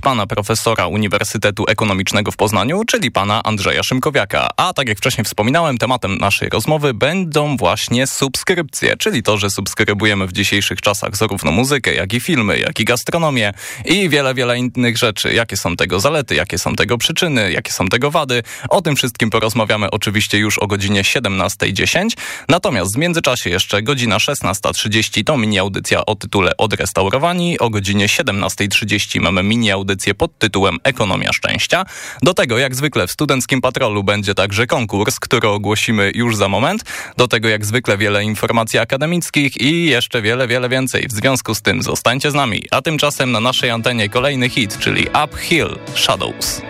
pana profesora Uniwersytetu Ekonomicznego w Poznaniu, czyli pana Andrzeja Szymkowiaka. A tak jak wcześniej wspominałem, tematem naszej rozmowy będą właśnie subskrypcje, czyli to, że subskrybujemy w dzisiejszych czasach zarówno muzykę, jak i filmy, jak i gastronomię i wiele, wiele innych rzeczy. Jakie są tego zalety, jakie są tego przyczyny, jakie są tego wady. O tym wszystkim porozmawiamy oczywiście już o godzinie 17.10. Natomiast w międzyczasie jeszcze godzina 16.30 to mini audycja o tytule Odrestaurowani. O godzinie 17.30 mamy mini audycję pod tytułem Ekonomia Szczęścia. Do tego jak zwykle w Studenckim Patrolu będzie także konkurs, który ogłosimy już za moment. Do tego jak zwykle wiele informacji akademickich i jeszcze wiele, wiele więcej. W związku z tym zostańcie z nami. A tymczasem na naszej antenie kolejny hit, czyli Uphill Shadows.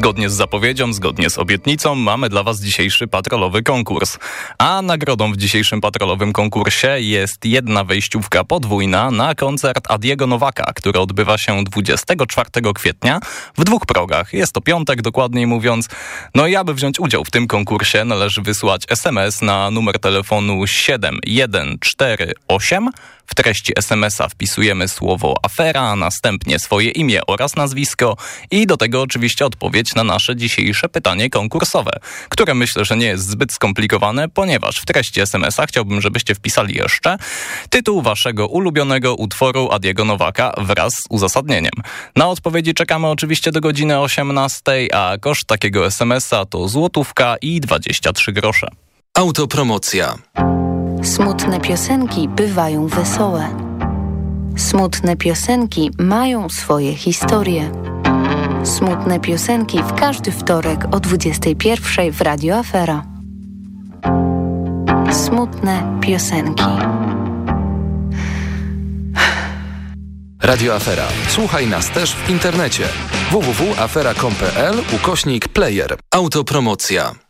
Zgodnie z zapowiedzią, zgodnie z obietnicą mamy dla Was dzisiejszy patrolowy konkurs. A nagrodą w dzisiejszym patrolowym konkursie jest jedna wejściówka podwójna na koncert Adiego Nowaka, który odbywa się 24 kwietnia w dwóch progach. Jest to piątek, dokładniej mówiąc. No i aby wziąć udział w tym konkursie należy wysłać SMS na numer telefonu 7148 w treści SMS-a wpisujemy słowo afera, następnie swoje imię oraz nazwisko i do tego oczywiście odpowiedź na nasze dzisiejsze pytanie konkursowe, które myślę, że nie jest zbyt skomplikowane, ponieważ w treści SMS-a chciałbym, żebyście wpisali jeszcze tytuł waszego ulubionego utworu Adiego Nowaka wraz z uzasadnieniem. Na odpowiedzi czekamy oczywiście do godziny 18, a koszt takiego SMS-a to złotówka i 23 grosze. Autopromocja. Smutne piosenki bywają wesołe. Smutne piosenki mają swoje historie. Smutne piosenki w każdy wtorek o 21 w Radio Afera. Smutne piosenki. Radio Afera. Słuchaj nas też w internecie. www.afera.com.pl ukośnik player. Autopromocja.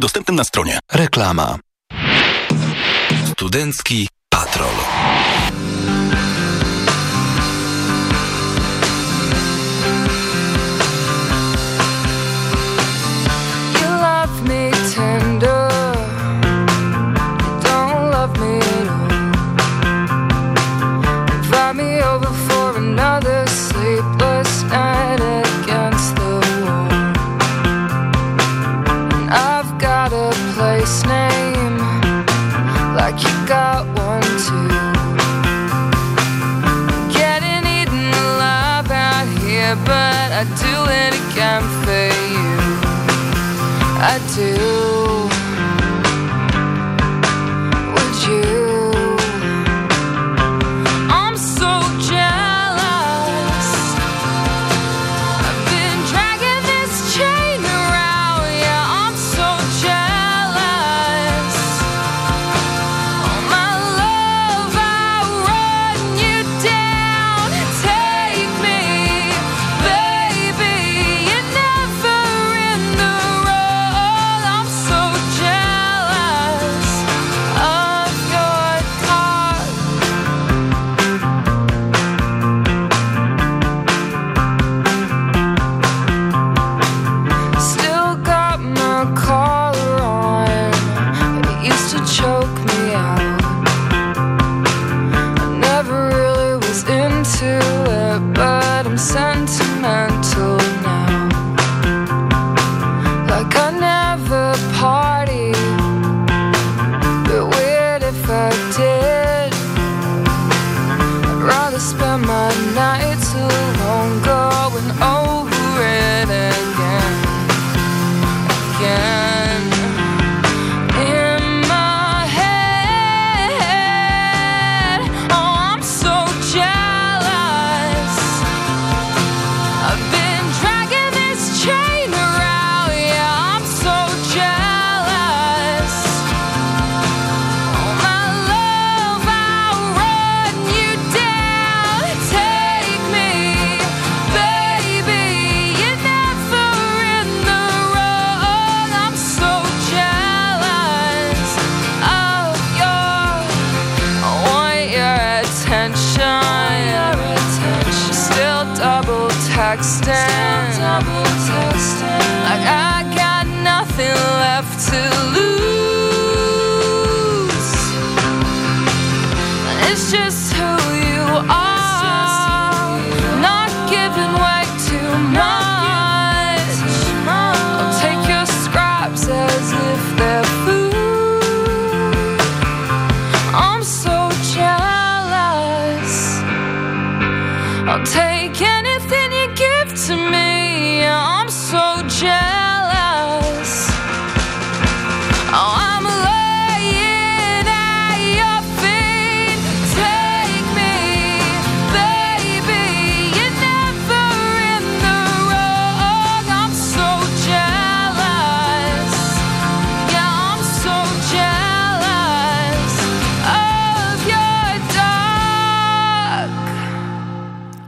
dostępnym na stronie. Reklama. Studencki I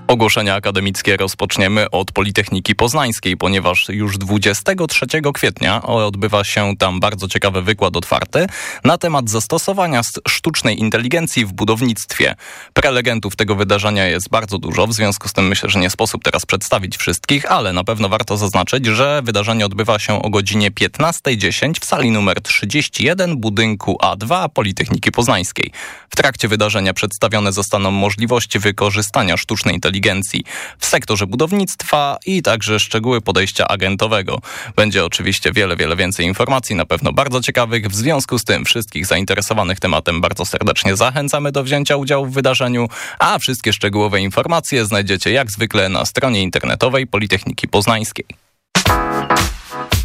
Ogłoszenia akademickie rozpoczniemy od Politechniki Poznańskiej, ponieważ już 23 kwietnia odbywa się tam bardzo ciekawy wykład otwarty na temat zastosowania sztucznej inteligencji w budownictwie. Prelegentów tego wydarzenia jest bardzo dużo, w związku z tym myślę, że nie sposób teraz przedstawić wszystkich, ale na pewno warto zaznaczyć, że wydarzenie odbywa się o godzinie 15.10 w sali numer 31 budynku A2 Politechniki Poznańskiej. W trakcie wydarzenia przedstawione zostaną możliwości wykorzystania sztucznej inteligencji inteligencji w sektorze budownictwa i także szczegóły podejścia agentowego. Będzie oczywiście wiele, wiele więcej informacji, na pewno bardzo ciekawych. W związku z tym wszystkich zainteresowanych tematem bardzo serdecznie zachęcamy do wzięcia udziału w wydarzeniu, a wszystkie szczegółowe informacje znajdziecie jak zwykle na stronie internetowej Politechniki Poznańskiej.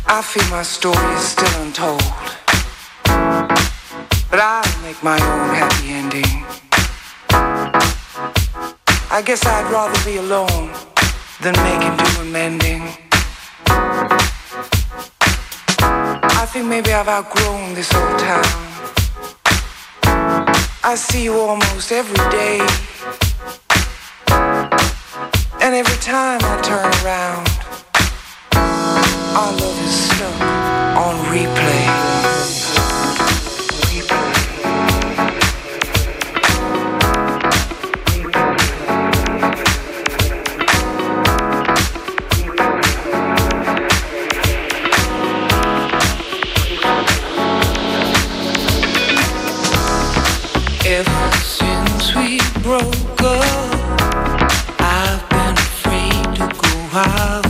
I feel my story is still untold But I'll make my own happy ending I guess I'd rather be alone than making do amending. I think maybe I've outgrown this old town. I see you almost every day. And every time I turn around, our love is stuck on replay. broke up. I've been afraid to go out.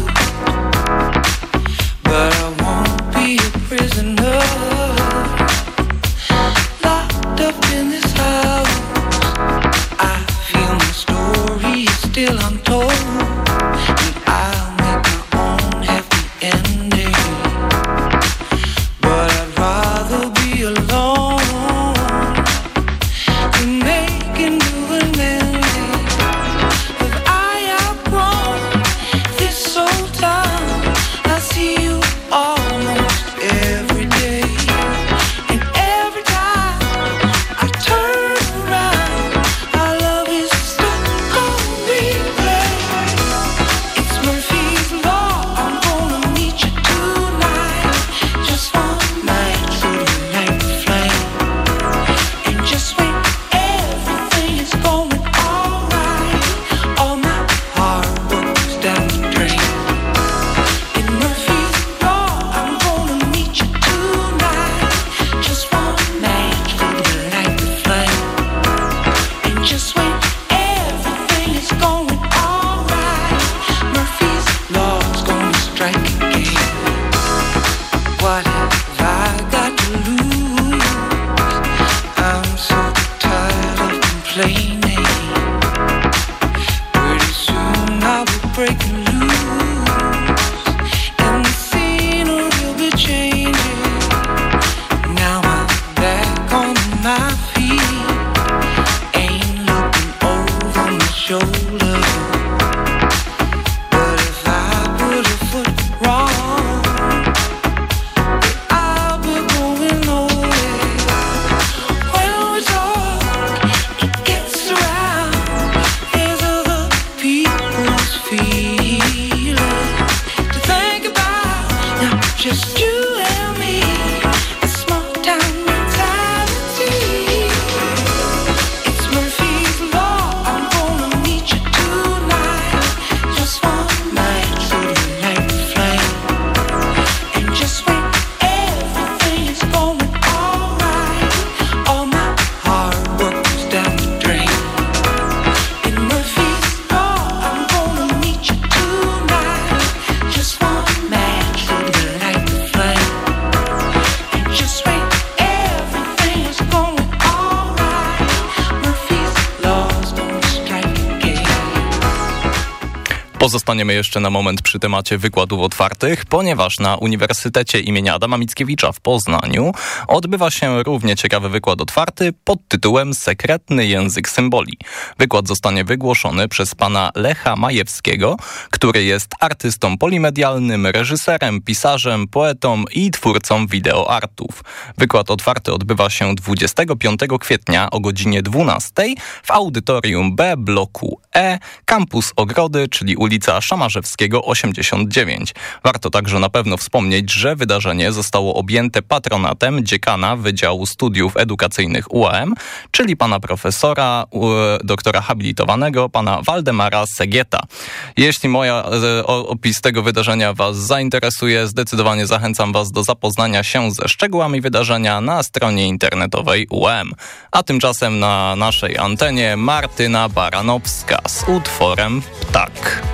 Pozostaniemy jeszcze na moment przy temacie wykładów otwartych, ponieważ na Uniwersytecie imienia Adama Mickiewicza w Poznaniu odbywa się równie ciekawy wykład otwarty pod tytułem Sekretny język symboli. Wykład zostanie wygłoszony przez pana Lecha Majewskiego, który jest artystą polimedialnym, reżyserem, pisarzem, poetą i twórcą wideoartów. Wykład otwarty odbywa się 25 kwietnia o godzinie 12 w audytorium B bloku E, kampus Ogrody, czyli ulica Szamarzewskiego 89. Warto także na pewno wspomnieć, że wydarzenie zostało objęte patronatem dziekana Wydziału Studiów Edukacyjnych UAM, czyli pana profesora, doktora habilitowanego, pana Waldemara Segieta. Jeśli moja e, opis tego wydarzenia was zainteresuje, zdecydowanie zachęcam was do zapoznania się ze szczegółami wydarzenia na stronie internetowej UAM. A tymczasem na naszej antenie Martyna Baranowska z utworem Ptak.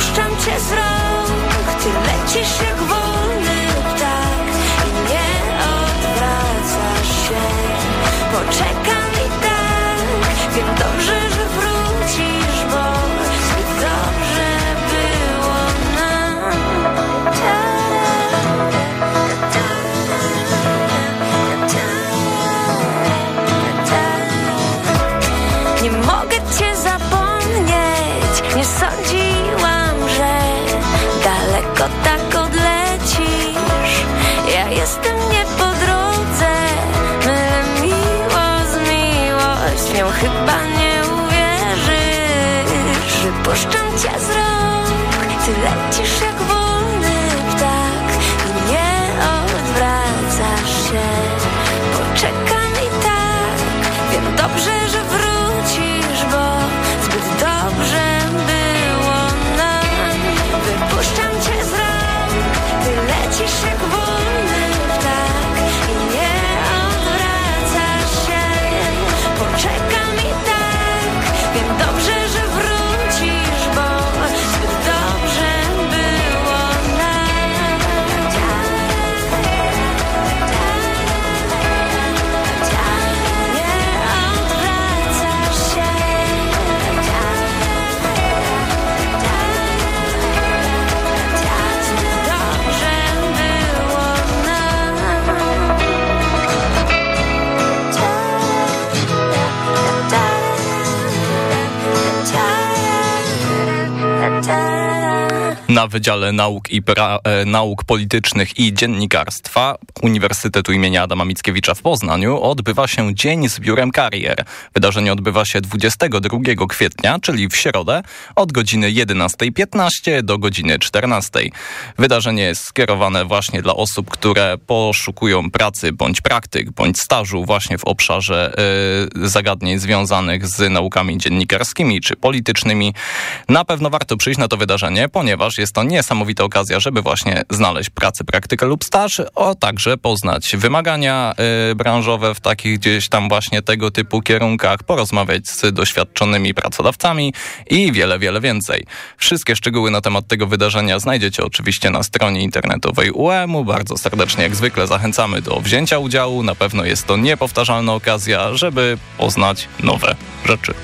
Wypuszczam cię z rąk Ty lecisz jak wolny ptak I nie odwracasz się. Poczekam Wydziale Nauk i pra, e, Nauk Politycznych i Dziennikarstwa Uniwersytetu imienia Adama Mickiewicza w Poznaniu odbywa się Dzień z Biurem Karier. Wydarzenie odbywa się 22 kwietnia, czyli w środę, od godziny 11.15 do godziny 14.00. Wydarzenie jest skierowane właśnie dla osób, które poszukują pracy bądź praktyk, bądź stażu właśnie w obszarze e, zagadnień związanych z naukami dziennikarskimi czy politycznymi. Na pewno warto przyjść na to wydarzenie, ponieważ jest to niesamowita okazja, żeby właśnie znaleźć pracę, praktykę lub staż, a także poznać wymagania y, branżowe w takich gdzieś tam właśnie tego typu kierunkach, porozmawiać z doświadczonymi pracodawcami i wiele, wiele więcej. Wszystkie szczegóły na temat tego wydarzenia znajdziecie oczywiście na stronie internetowej UEM-u. Bardzo serdecznie jak zwykle zachęcamy do wzięcia udziału. Na pewno jest to niepowtarzalna okazja, żeby poznać nowe rzeczy.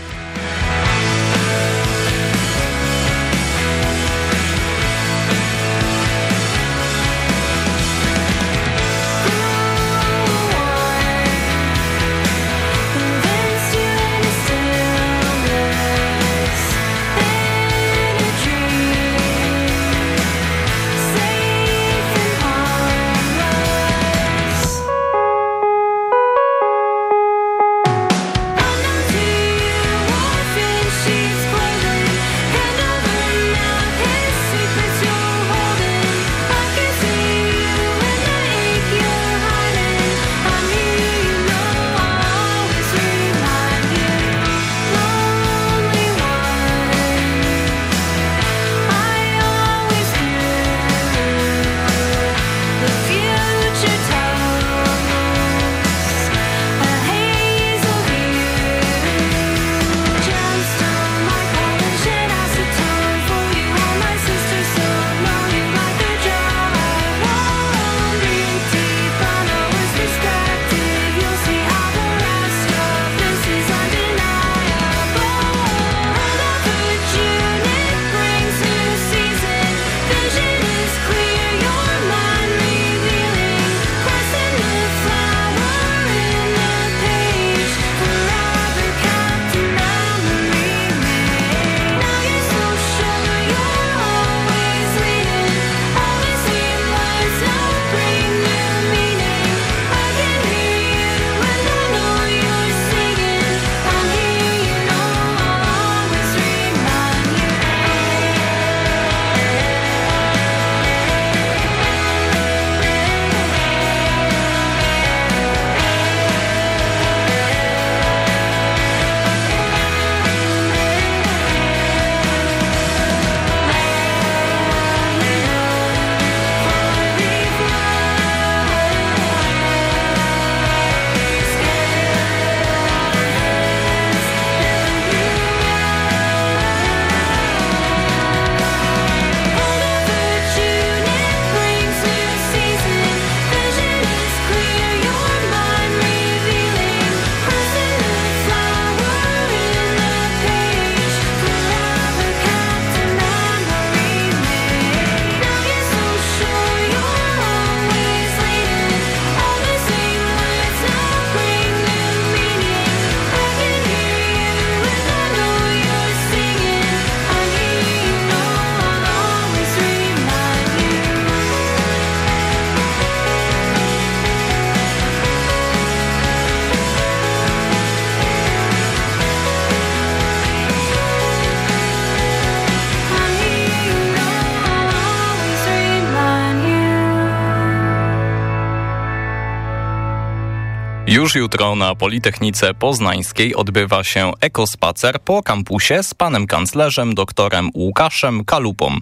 Jutro na Politechnice Poznańskiej odbywa się ekospacer po kampusie z panem kanclerzem doktorem Łukaszem Kalupą.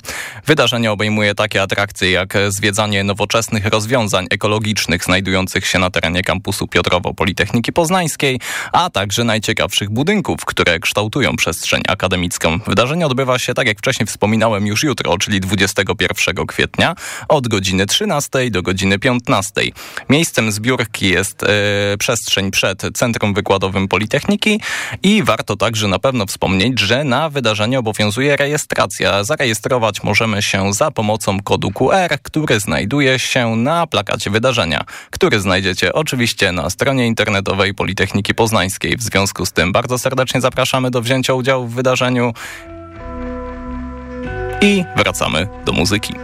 Wydarzenie obejmuje takie atrakcje jak zwiedzanie nowoczesnych rozwiązań ekologicznych znajdujących się na terenie kampusu Piotrowo Politechniki Poznańskiej, a także najciekawszych budynków, które kształtują przestrzeń akademicką. Wydarzenie odbywa się, tak jak wcześniej wspominałem, już jutro, czyli 21 kwietnia od godziny 13 do godziny 15. Miejscem zbiórki jest e, przestrzeń przed Centrum Wykładowym Politechniki i warto także na pewno wspomnieć, że na wydarzenie obowiązuje rejestracja. Zarejestrować możemy się za pomocą kodu QR, który znajduje się na plakacie wydarzenia, który znajdziecie oczywiście na stronie internetowej Politechniki Poznańskiej. W związku z tym bardzo serdecznie zapraszamy do wzięcia udziału w wydarzeniu i wracamy do muzyki.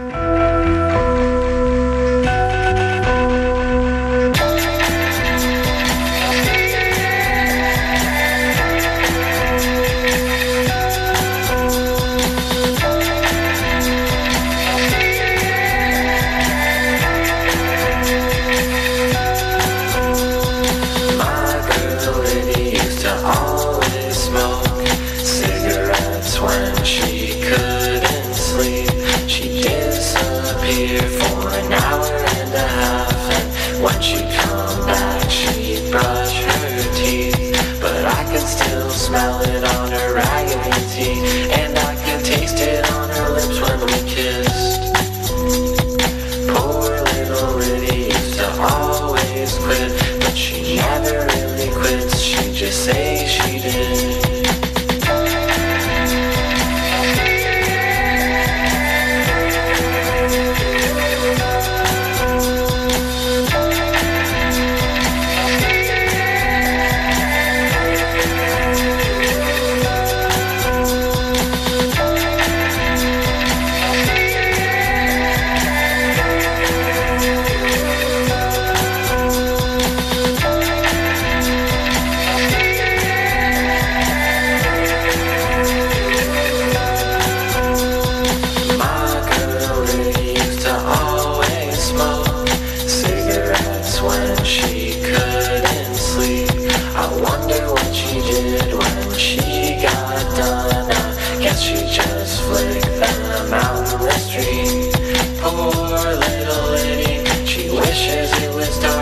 wisdom.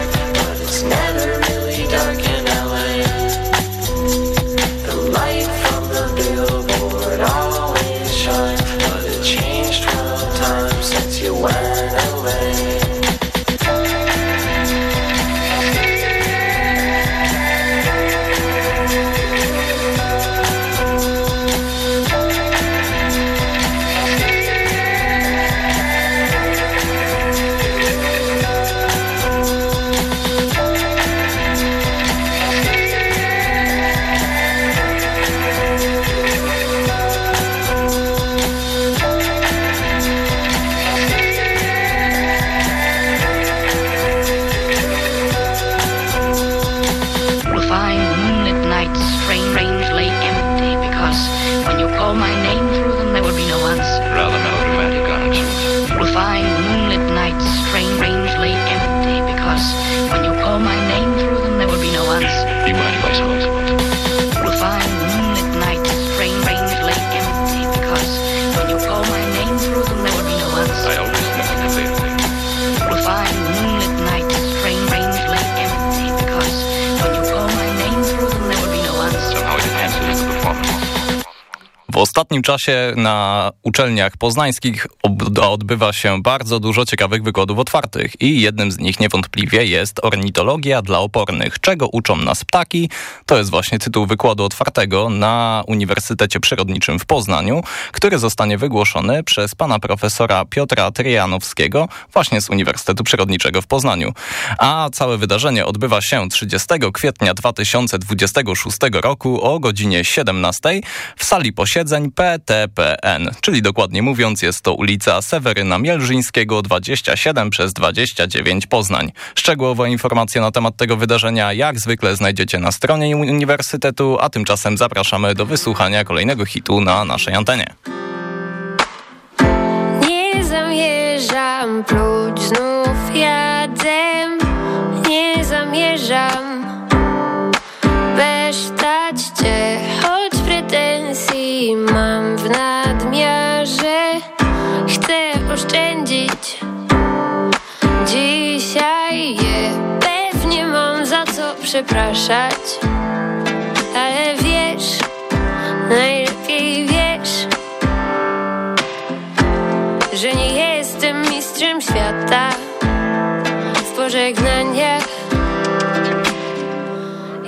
Czasie na uczelniach poznańskich odbywa się bardzo dużo ciekawych wykładów otwartych i jednym z nich niewątpliwie jest ornitologia dla opornych. Czego uczą nas ptaki? To jest właśnie tytuł wykładu otwartego na Uniwersytecie Przyrodniczym w Poznaniu, który zostanie wygłoszony przez pana profesora Piotra Tryjanowskiego właśnie z Uniwersytetu Przyrodniczego w Poznaniu. A całe wydarzenie odbywa się 30 kwietnia 2026 roku o godzinie 17 w sali posiedzeń PTPN, czyli dokładnie mówiąc jest to ulica Seweryna Mielżyńskiego 27 przez 29 Poznań. Szczegółowe informacje na temat tego wydarzenia jak zwykle znajdziecie na stronie Uniwersytetu, a tymczasem zapraszamy do wysłuchania kolejnego hitu na naszej antenie. Nie zamierzam pluć znów jadę. nie zamierzam besztać cię, choć pretensji mam. Przepraszać, ale wiesz, najlepiej wiesz, że nie jestem mistrzem świata w pożegnaniach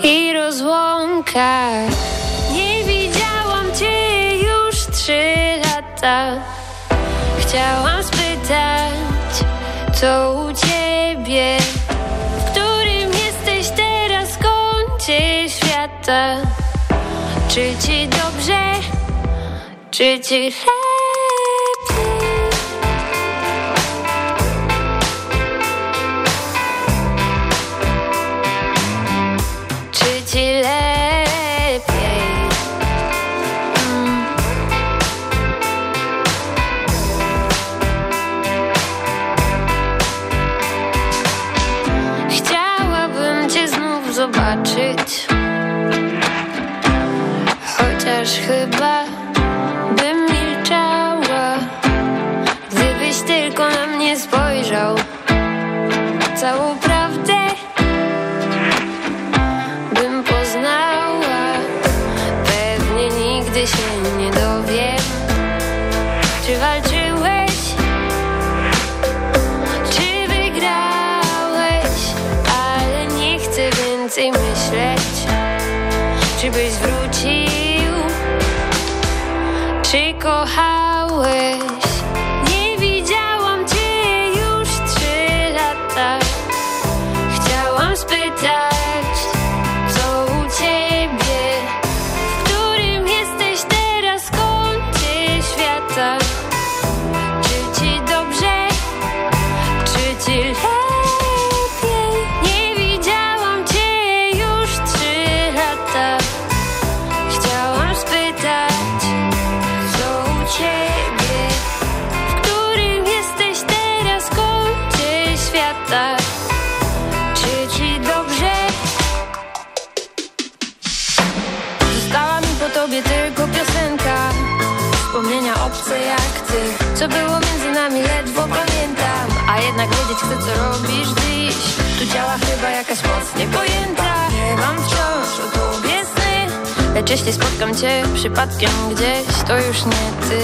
i rozłąkach. Nie widziałam cię już trzy lata. Chciałam spytać, co u ciebie, świata. Czy ci dobrze, czy ci lepiej? Byś wrócił, czy kochałeś Co było między nami ledwo pamiętam. A jednak wiedzieć chcę co robisz dziś. Tu działa chyba jakaś moc niepojęta. Nie mam wciąż o tobie sny. Lecz jeśli spotkam cię przypadkiem gdzieś. To już nie ty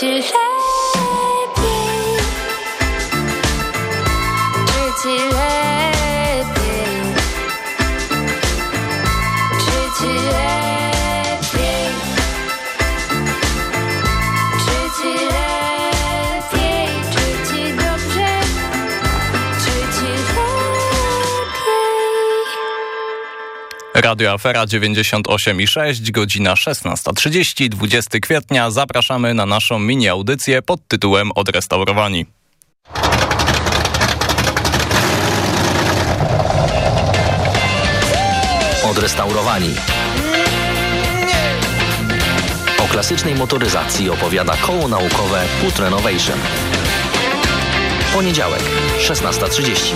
czy ci Radio Afera 98,6, godzina 16.30, 20 kwietnia. Zapraszamy na naszą mini audycję pod tytułem Odrestaurowani. Odrestaurowani. O klasycznej motoryzacji opowiada koło naukowe Put Renovation. Poniedziałek, 16.30.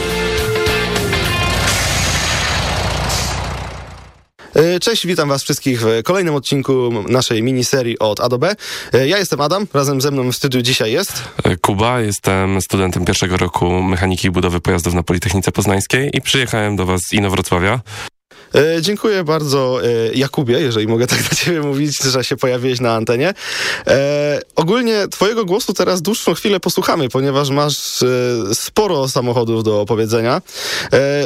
Cześć, witam was wszystkich w kolejnym odcinku naszej miniserii od A do B. E, Ja jestem Adam, razem ze mną w studiu dzisiaj jest... Kuba, jestem studentem pierwszego roku mechaniki i budowy pojazdów na Politechnice Poznańskiej i przyjechałem do was z Inowrocławia. E, Dziękuję bardzo e, Jakubie, jeżeli mogę tak na ciebie mówić, że się pojawiłeś na antenie. E, ogólnie twojego głosu teraz dłuższą chwilę posłuchamy, ponieważ masz e, sporo samochodów do opowiedzenia.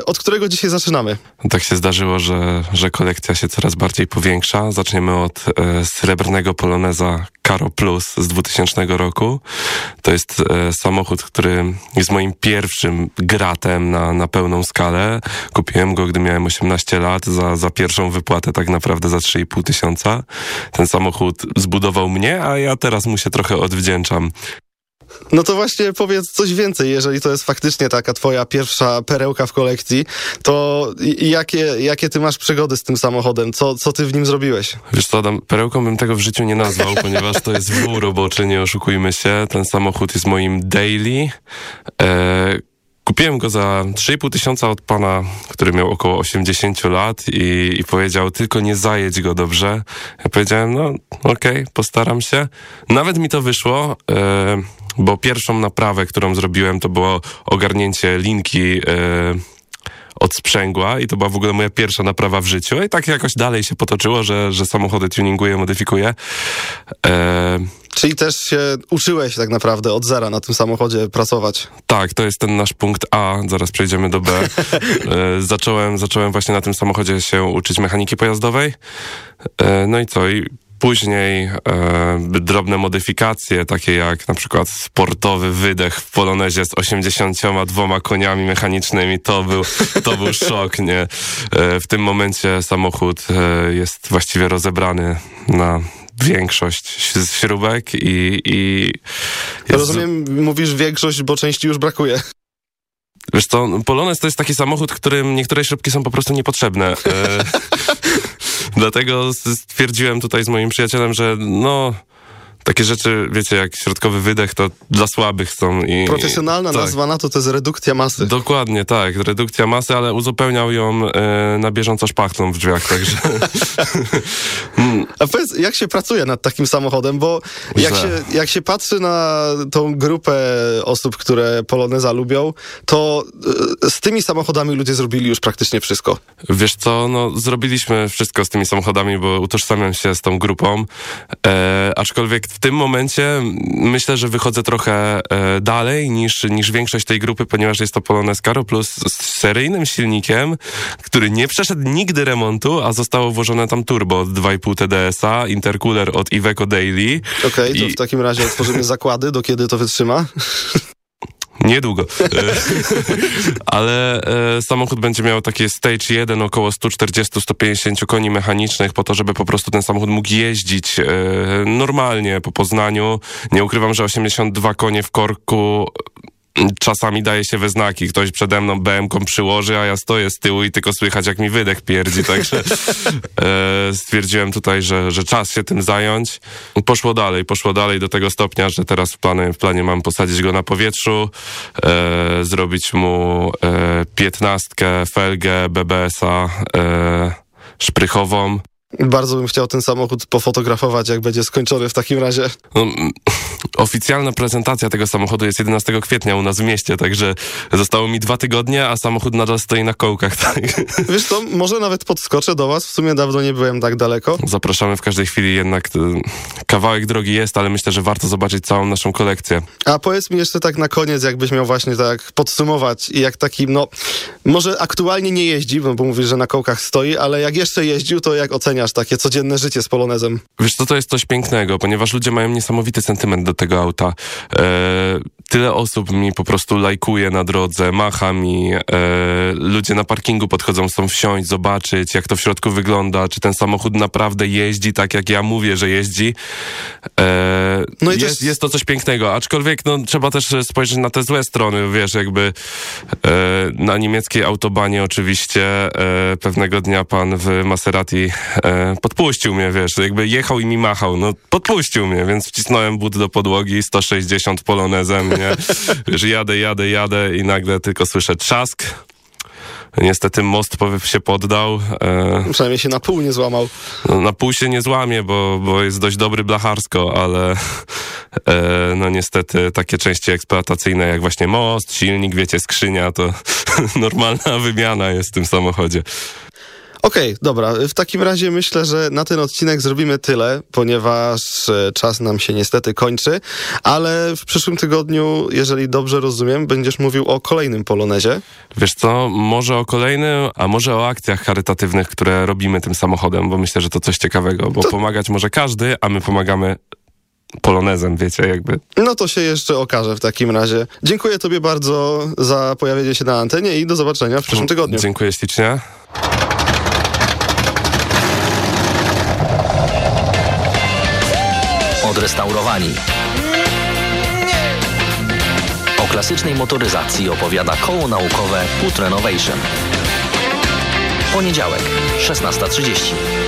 Od którego dzisiaj zaczynamy? Tak się zdarzyło, że, że kolekcja się coraz bardziej powiększa. Zaczniemy od srebrnego Poloneza Caro Plus z 2000 roku. To jest e, samochód, który jest moim pierwszym gratem na, na pełną skalę. Kupiłem go, gdy miałem 18 lat za, za pierwszą wypłatę tak naprawdę za 3,5 tysiąca. Ten samochód zbudował mnie, a ja teraz mu się trochę odwdzięczam. No to właśnie powiedz coś więcej, jeżeli to jest faktycznie taka twoja pierwsza perełka w kolekcji, to jakie, jakie ty masz przygody z tym samochodem? Co, co ty w nim zrobiłeś? Wiesz co, Adam, perełką bym tego w życiu nie nazwał, ponieważ to jest wół roboczy, nie oszukujmy się. Ten samochód jest moim daily. E, Kupiłem go za 3,5 tysiąca od pana, który miał około 80 lat i, i powiedział, tylko nie zajedź go dobrze. Ja powiedziałem, no okej, okay, postaram się. Nawet mi to wyszło, e, bo pierwszą naprawę, którą zrobiłem, to było ogarnięcie linki e, od sprzęgła i to była w ogóle moja pierwsza naprawa w życiu. I tak jakoś dalej się potoczyło, że, że samochody tuninguję, modyfikuję. E, Czyli też się uczyłeś tak naprawdę od zera na tym samochodzie pracować. Tak, to jest ten nasz punkt A, zaraz przejdziemy do B. E, zacząłem, zacząłem właśnie na tym samochodzie się uczyć mechaniki pojazdowej. E, no i co? I Później e, drobne modyfikacje, takie jak na przykład sportowy wydech w Polonezie z 82 koniami mechanicznymi. To był, to był szok, nie? E, w tym momencie samochód e, jest właściwie rozebrany na większość śrubek i... i Rozumiem, mówisz większość, bo części już brakuje. Wiesz co, Polonez to jest taki samochód, którym niektóre śrubki są po prostu niepotrzebne. Dlatego stwierdziłem tutaj z moim przyjacielem, że no takie rzeczy, wiecie, jak środkowy wydech, to dla słabych są. I, Profesjonalna tak. nazwa na to to jest redukcja masy. Dokładnie, tak. Redukcja masy, ale uzupełniał ją e, na bieżąco szpachtlą w drzwiach, także... A powiedz, jak się pracuje nad takim samochodem? Bo jak się, jak się patrzy na tą grupę osób, które Poloneza lubią, to e, z tymi samochodami ludzie zrobili już praktycznie wszystko. Wiesz co, no zrobiliśmy wszystko z tymi samochodami, bo utożsamiam się z tą grupą, e, aczkolwiek w tym momencie myślę, że wychodzę trochę e, dalej niż, niż większość tej grupy, ponieważ jest to Polones Caro Plus z seryjnym silnikiem, który nie przeszedł nigdy remontu, a zostało włożone tam turbo od 2,5 TDS-a, intercooler od Iveco Daily. Okej, okay, to w takim razie otworzymy zakłady, do kiedy to wytrzyma? Niedługo. Ale e, samochód będzie miał takie stage 1 około 140-150 koni mechanicznych po to, żeby po prostu ten samochód mógł jeździć e, normalnie po Poznaniu. Nie ukrywam, że 82 konie w korku czasami daje się we znaki. Ktoś przede mną BM-ką przyłoży, a ja stoję z tyłu i tylko słychać, jak mi wydech pierdzi. Także e, stwierdziłem tutaj, że, że czas się tym zająć. Poszło dalej, poszło dalej do tego stopnia, że teraz w planie, w planie mam posadzić go na powietrzu, e, zrobić mu e, piętnastkę, felgę BBS-a e, szprychową. Bardzo bym chciał ten samochód pofotografować, jak będzie skończony w takim razie. No, oficjalna prezentacja tego samochodu jest 11 kwietnia u nas w mieście, także zostało mi dwa tygodnie, a samochód nadal stoi na kołkach. Tak? Wiesz to może nawet podskoczę do was, w sumie dawno nie byłem tak daleko. Zapraszamy w każdej chwili, jednak kawałek drogi jest, ale myślę, że warto zobaczyć całą naszą kolekcję. A powiedz mi jeszcze tak na koniec, jakbyś miał właśnie tak podsumować i jak taki, no, może aktualnie nie jeździ, bo mówisz, że na kołkach stoi, ale jak jeszcze jeździł, to jak oceniasz takie codzienne życie z Polonezem? Wiesz co, to jest coś pięknego, ponieważ ludzie mają niesamowity sentyment do tego auta. Tyle osób mi po prostu lajkuje na drodze, macha mi, e, ludzie na parkingu podchodzą, chcą wsiąść, zobaczyć, jak to w środku wygląda, czy ten samochód naprawdę jeździ tak, jak ja mówię, że jeździ. E, no i jest, też... jest to coś pięknego, aczkolwiek no, trzeba też spojrzeć na te złe strony, wiesz, jakby e, na niemieckiej autobanie oczywiście e, pewnego dnia pan w Maserati e, podpuścił mnie, wiesz, jakby jechał i mi machał, no podpuścił mnie, więc wcisnąłem but do podłogi, 160 polonezem, nie? Wiesz, jadę, jadę, jadę i nagle tylko słyszę trzask. Niestety most się poddał. E, Przynajmniej się na pół nie złamał. No, na pół się nie złamie, bo, bo jest dość dobry blacharsko, ale e, no niestety takie części eksploatacyjne jak właśnie most, silnik, wiecie, skrzynia, to normalna wymiana jest w tym samochodzie. Okej, okay, dobra. W takim razie myślę, że na ten odcinek zrobimy tyle, ponieważ e, czas nam się niestety kończy, ale w przyszłym tygodniu, jeżeli dobrze rozumiem, będziesz mówił o kolejnym polonezie. Wiesz co, może o kolejnym, a może o akcjach charytatywnych, które robimy tym samochodem, bo myślę, że to coś ciekawego, bo to... pomagać może każdy, a my pomagamy polonezem, wiecie, jakby. No to się jeszcze okaże w takim razie. Dziękuję tobie bardzo za pojawienie się na antenie i do zobaczenia w przyszłym tygodniu. Dziękuję ślicznie. Odrestaurowani. O klasycznej motoryzacji opowiada koło naukowe Put Renovation. Poniedziałek, 16.30.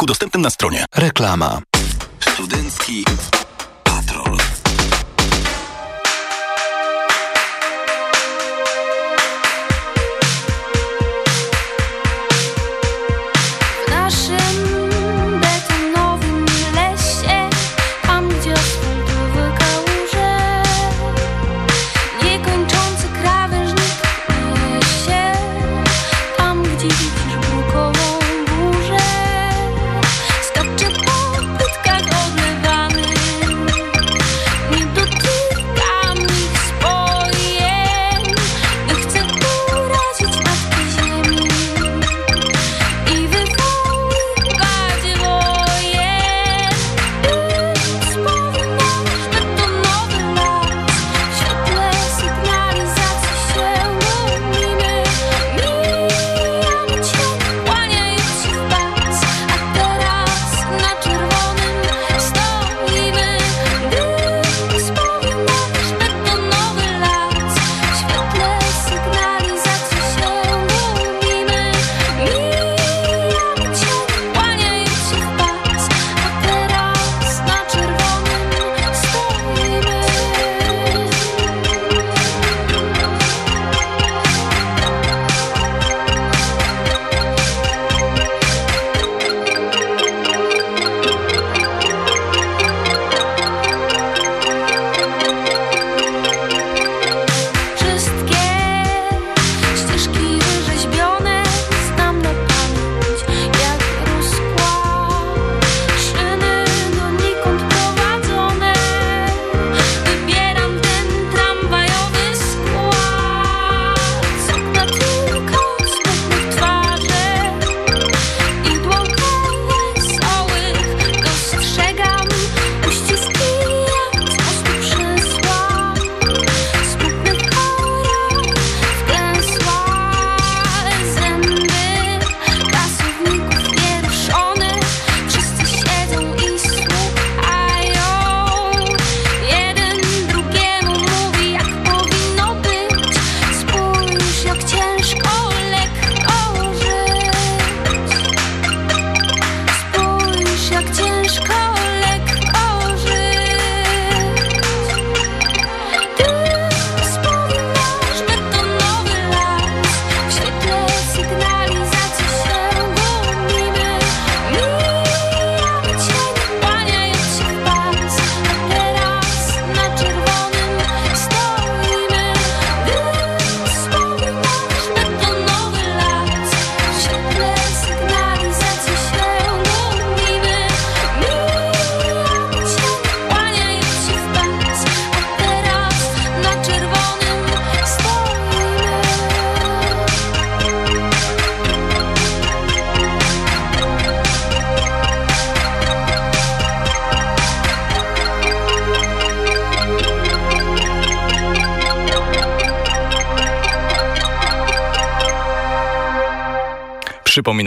dostępnym na stronie. Reklama. Studencki patrol.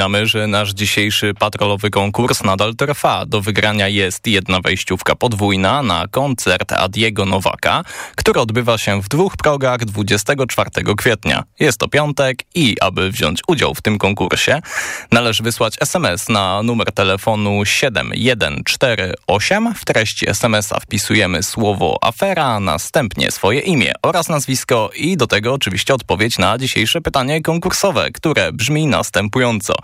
Przypominamy, że nasz dzisiejszy patrolowy konkurs nadal trwa. Do wygrania jest jedna wejściówka podwójna na koncert Adiego Nowaka, który odbywa się w dwóch progach 24 kwietnia. Jest to piątek i aby wziąć udział w tym konkursie należy wysłać SMS na numer telefonu 7148. W treści SMS-a wpisujemy słowo afera, następnie swoje imię oraz nazwisko i do tego oczywiście odpowiedź na dzisiejsze pytanie konkursowe, które brzmi następująco.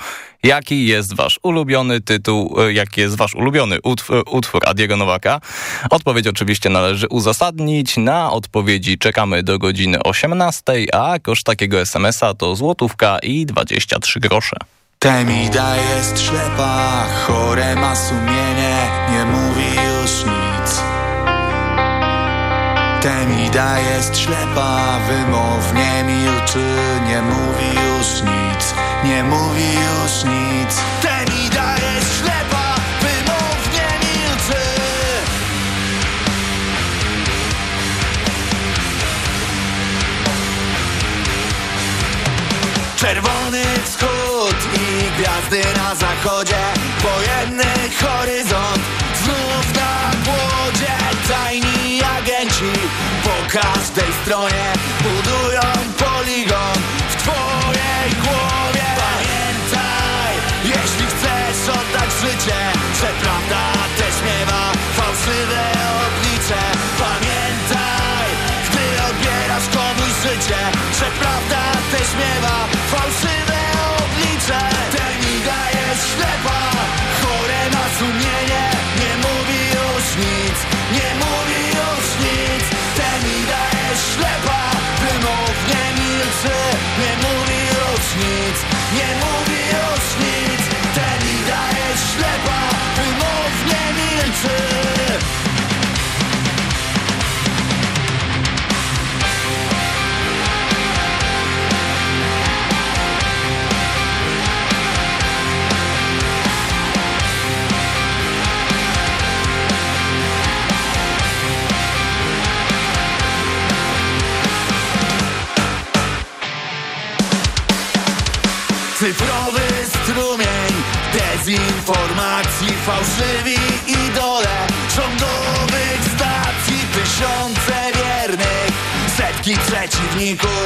Jaki jest wasz ulubiony tytuł, e, jaki jest wasz ulubiony utwór, utwór Adiego Nowaka? Odpowiedź oczywiście należy uzasadnić. Na odpowiedzi czekamy do godziny 18, a koszt takiego SMS-a to złotówka i 23 grosze. Temida jest ślepa, chore ma sumienie, nie mówi już nic. Temida jest ślepa, wymownie milczy, nie mówi już nic, nie mówi już nic. Temida jest ślepa, wymownie milczy. Czerwony wschód i gwiazdy na zachodzie Wojenny horyzont znów na głodzie Tajni agenci po każdej stronie Budują poligon w twojej życie. Że prawda też miewa fałszywe oblicze. Pamiętaj, gdy odbierasz komuś życie Że prawda też miewa fałszywe oblicze. Temida jest ślepa, panico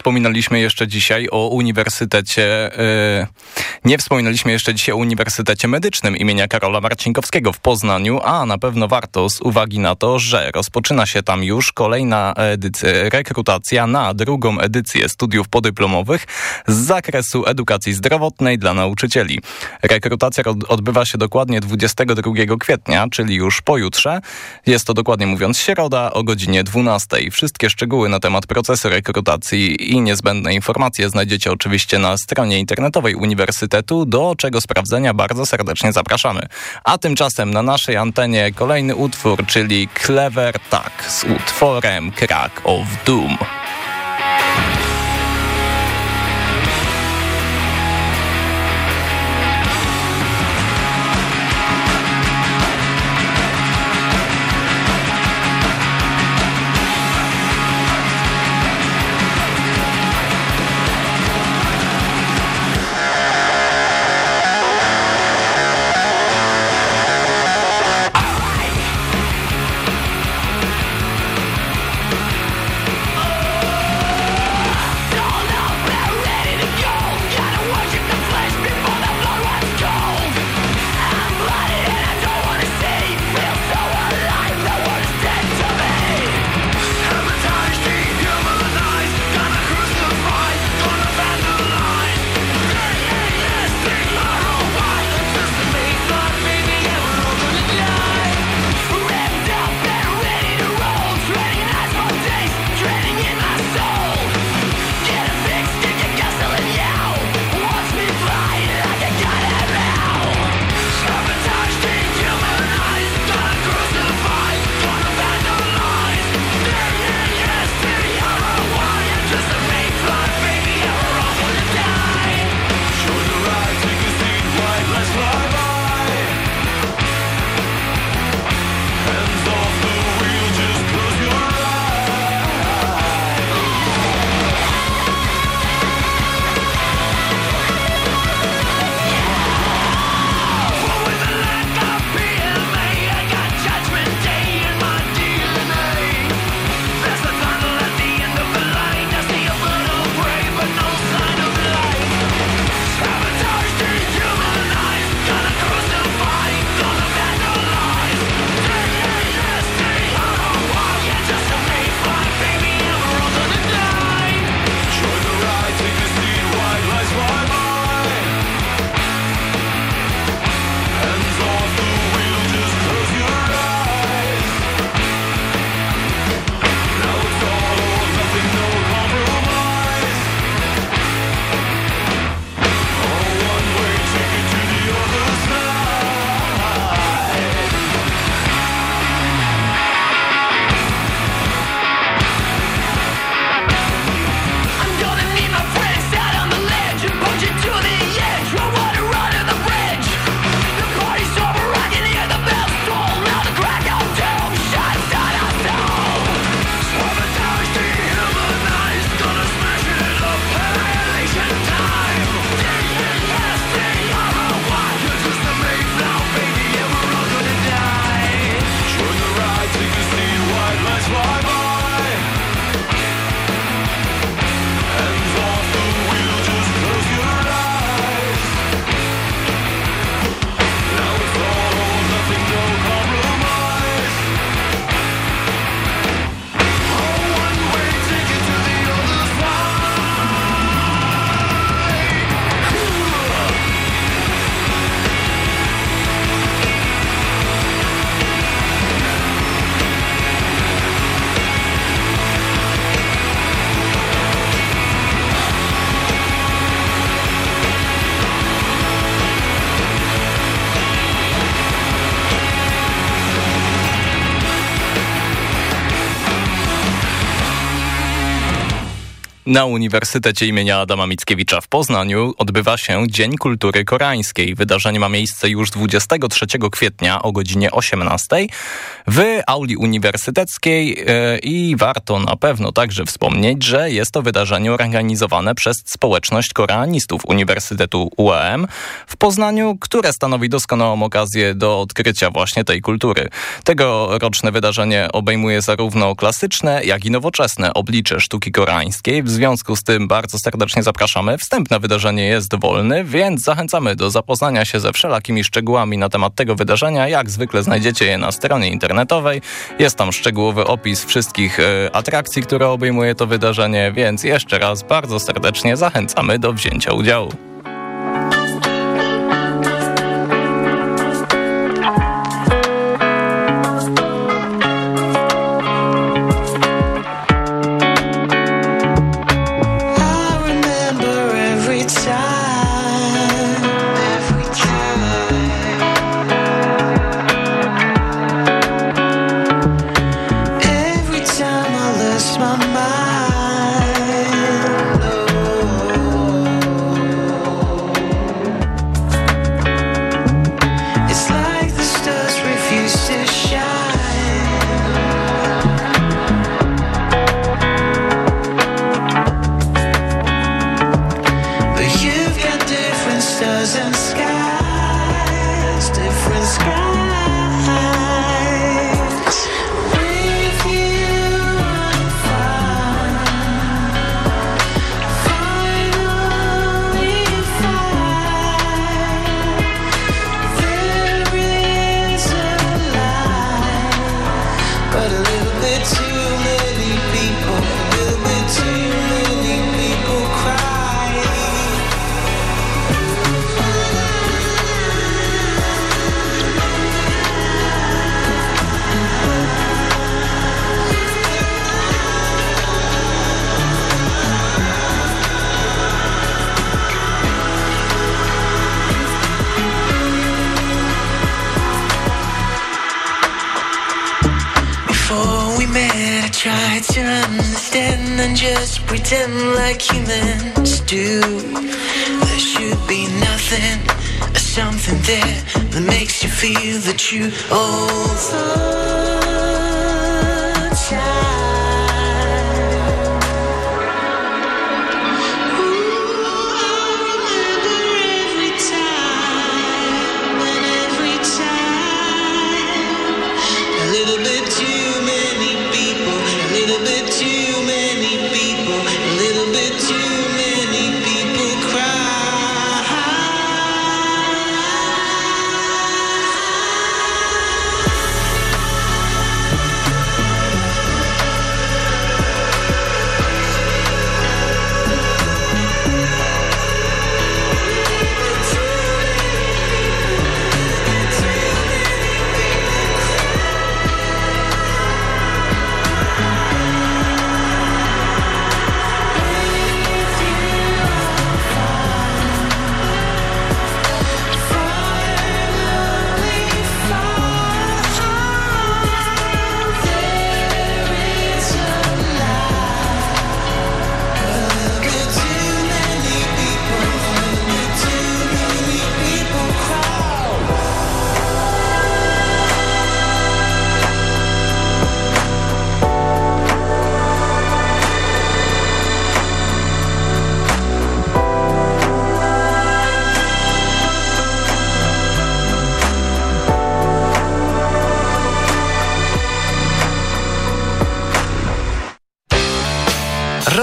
wspominaliśmy jeszcze dzisiaj o Uniwersytecie, e, nie wspominaliśmy jeszcze dzisiaj o Uniwersytecie Medycznym imienia Karola Marcinkowskiego w Poznaniu, a na pewno warto z uwagi na to, że rozpoczyna się tam już kolejna edycja, rekrutacja na drugą edycję studiów podyplomowych z zakresu edukacji zdrowotnej dla nauczycieli. Rekrutacja od- odbywa się dokładnie 22 kwietnia, czyli już pojutrze. Jest to dokładnie mówiąc środa o godzinie 12. Wszystkie szczegóły na temat procesu rekrutacji i niezbędne informacje znajdziecie oczywiście na stronie internetowej Uniwersytetu Uniwersytetu, do czego sprawdzenia bardzo serdecznie zapraszamy. A tymczasem na naszej antenie kolejny utwór, czyli Clever Tak z utworem Crack of Doom. Na Uniwersytecie imienia Adama Mickiewicza w Poznaniu odbywa się Dzień Kultury Koreańskiej. Wydarzenie ma miejsce już 23 kwietnia o godzinie 18 w auli uniwersyteckiej e, i warto na pewno także wspomnieć, że jest to wydarzenie organizowane przez społeczność koreanistów Uniwersytetu UAM w Poznaniu, które stanowi doskonałą okazję do odkrycia właśnie tej kultury. Tegoroczne wydarzenie obejmuje zarówno klasyczne, jak i nowoczesne oblicze sztuki koreańskiej. W związku z tym bardzo serdecznie zapraszamy. Wstępne wydarzenie jest wolny, więc zachęcamy do zapoznania się ze wszelakimi szczegółami na temat tego wydarzenia. Jak zwykle znajdziecie je na stronie internetowej. Jest tam szczegółowy opis wszystkich e, atrakcji, które obejmuje to wydarzenie, więc jeszcze raz bardzo serdecznie zachęcamy do wzięcia udziału. like humans do. There should be nothing something there that makes you feel that you owe.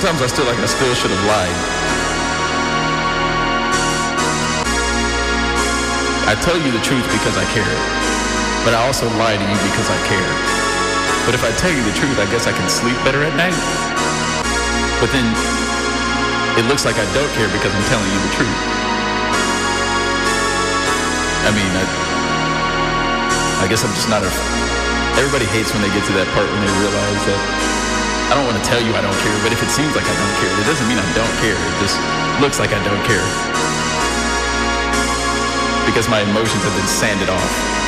Sometimes I still like I still should have lied. I tell you the truth because I care. But I also lie to you because I care. But if I tell you the truth, I guess I can sleep better at night. But then it looks like I don't care because I'm telling you the truth. I mean, I, I guess I'm just not a. Everybody hates when they get to that part when they realize that I don't want to tell you I don't care, but if it seems like I don't care, it doesn't mean I don't care. It just looks like I don't care because my emotions have been sanded off.